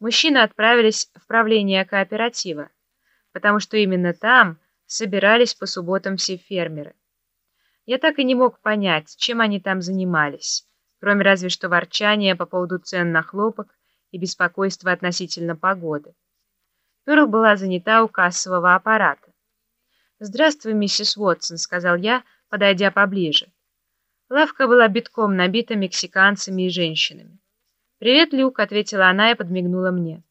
мужчины отправились в правление кооператива, потому что именно там собирались по субботам все фермеры. Я так и не мог понять, чем они там занимались, кроме разве что ворчания по поводу цен на хлопок и беспокойства относительно погоды. Перл была занята у кассового аппарата. «Здравствуй, миссис Уотсон», — сказал я, подойдя поближе. Лавка была битком набита мексиканцами и женщинами. «Привет, Люк», — ответила она и подмигнула мне.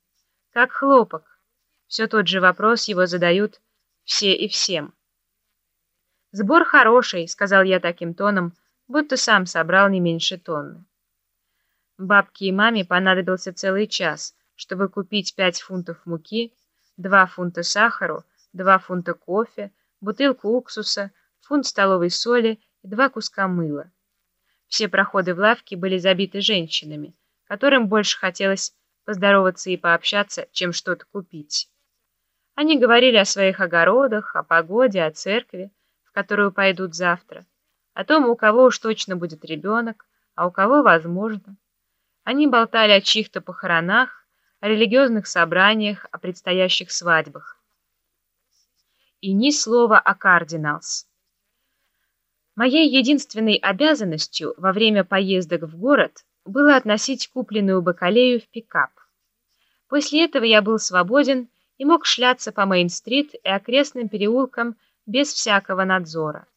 «Как хлопок?» Все тот же вопрос его задают все и всем. «Сбор хороший», — сказал я таким тоном, будто сам собрал не меньше тонны. Бабке и маме понадобился целый час, чтобы купить пять фунтов муки, два фунта сахару, два фунта кофе, бутылку уксуса, фунт столовой соли и два куска мыла. Все проходы в лавке были забиты женщинами, которым больше хотелось поздороваться и пообщаться, чем что-то купить. Они говорили о своих огородах, о погоде, о церкви, в которую пойдут завтра, о том, у кого уж точно будет ребенок, а у кого возможно. Они болтали о чьих-то похоронах, о религиозных собраниях, о предстоящих свадьбах. И ни слова о кардиналс. Моей единственной обязанностью во время поездок в город было относить купленную бакалею в пикап. После этого я был свободен и мог шляться по Мейн-стрит и окрестным переулкам без всякого надзора.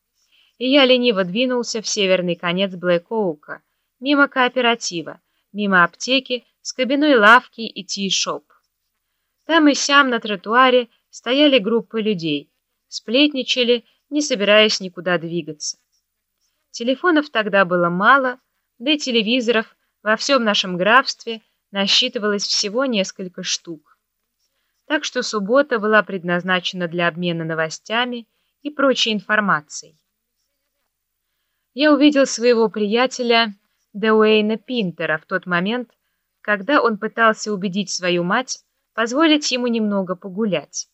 И я лениво двинулся в северный конец Блэк-Оука, мимо кооператива, мимо аптеки, с кабиной лавки и ти-шоп. Там и сям на тротуаре стояли группы людей, сплетничали, не собираясь никуда двигаться. Телефонов тогда было мало, да и телевизоров во всем нашем графстве насчитывалось всего несколько штук. Так что суббота была предназначена для обмена новостями и прочей информацией. Я увидел своего приятеля Деуэйна Пинтера в тот момент, когда он пытался убедить свою мать позволить ему немного погулять.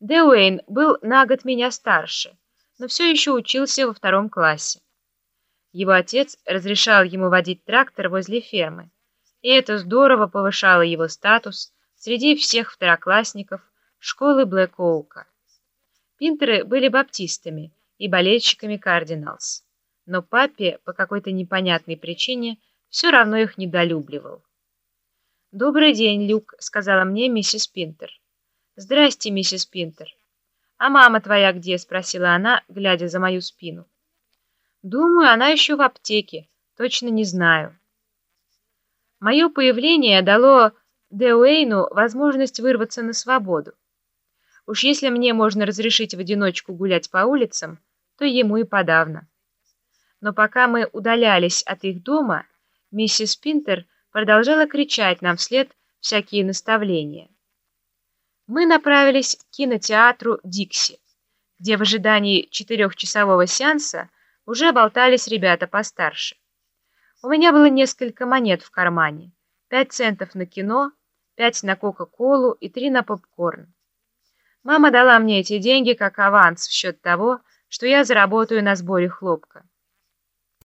Деуэйн был на год меня старше, но все еще учился во втором классе. Его отец разрешал ему водить трактор возле фермы, и это здорово повышало его статус среди всех второклассников школы Блэк-Оука. Пинтеры были баптистами и болельщиками Кардиналс, но папе по какой-то непонятной причине все равно их недолюбливал. «Добрый день, Люк», — сказала мне миссис Пинтер. «Здрасте, миссис Пинтер». «А мама твоя где?» — спросила она, глядя за мою спину. Думаю, она еще в аптеке. Точно не знаю. Мое появление дало Деуэйну возможность вырваться на свободу. Уж если мне можно разрешить в одиночку гулять по улицам, то ему и подавно. Но пока мы удалялись от их дома, миссис Пинтер продолжала кричать нам вслед всякие наставления. Мы направились к кинотеатру «Дикси», где в ожидании четырехчасового сеанса уже болтались ребята постарше. У меня было несколько монет в кармане. Пять центов на кино, пять на Кока-Колу и три на попкорн. Мама дала мне эти деньги как аванс в счет того, что я заработаю на сборе хлопка.